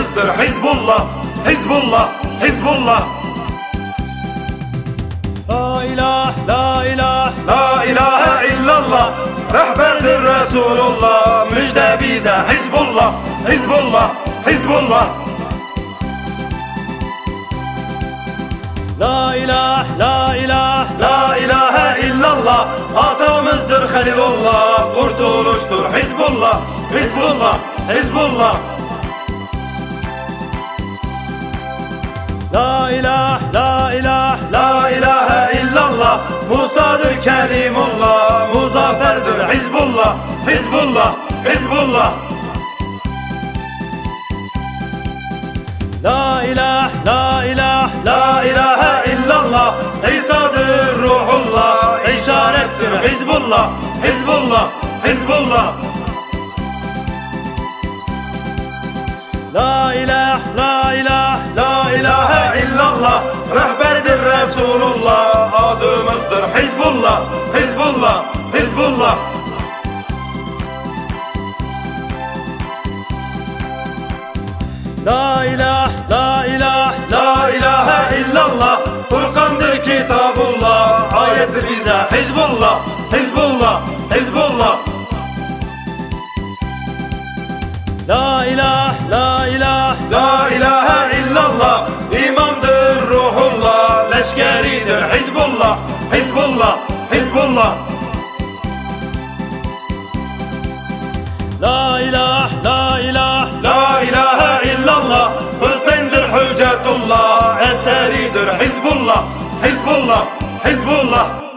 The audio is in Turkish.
ayettimizdir Hizbullah, Hizbullah, Hizbullah. La ilah, la ilah, La ilahe illallah Rehberdir Resulullah. Müjde bize Hizbullah Hizbullah Hizbullah. La ilah, la ilah, La ilahe illallah Atamızdır Halilullah. Kurtuluştur Hizbullah Hizbullah Hizbullah la ilah, la ilah, La ilahe illallah. Musa'dır Kelimullah Muzafferdir Hizbullah Hizbullah Hizbullah. La ilah, la ilah, La ilahe illallah. İsa'dır ruhullah İşarettir Hizbullah Hizbullah Hizbullah. La ilah, la ilah, La illallah Rehberdir Resulullah Adımızdır Hizbullah Hizbullah Hizbullah. La ilah, la ilah, La ilahe illallah Furkandır kitabullah Ayettir bize Hizbullah Hizbullah Hizbullah. La ilah, la Hizbullah la ilah, la ilah, La ilahe illallah. Hüseyin'dir hüccetullah Eseridir Hizbullah. Hizbullah Hizbullah